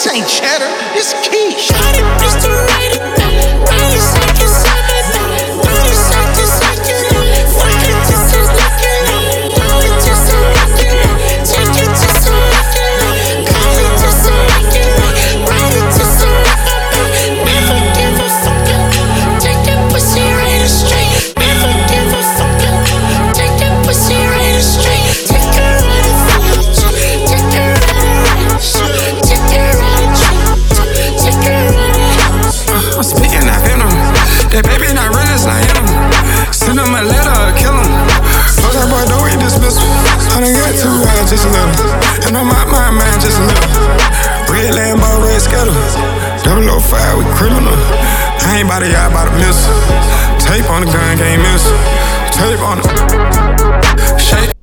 This ain't cheddar, it's quiche. Got it, Mr. Right That baby not real, it's not him. Send him a letter kill him. Fuck that boy, don't eat dismissal. I done got too high just a little. And on my mind, man, just a little. Red Lambo, red Skittle. Double O five, we criminal. I ain't by the yard, by the missile. Tape on the gun, can't miss. Tape on the. Shake.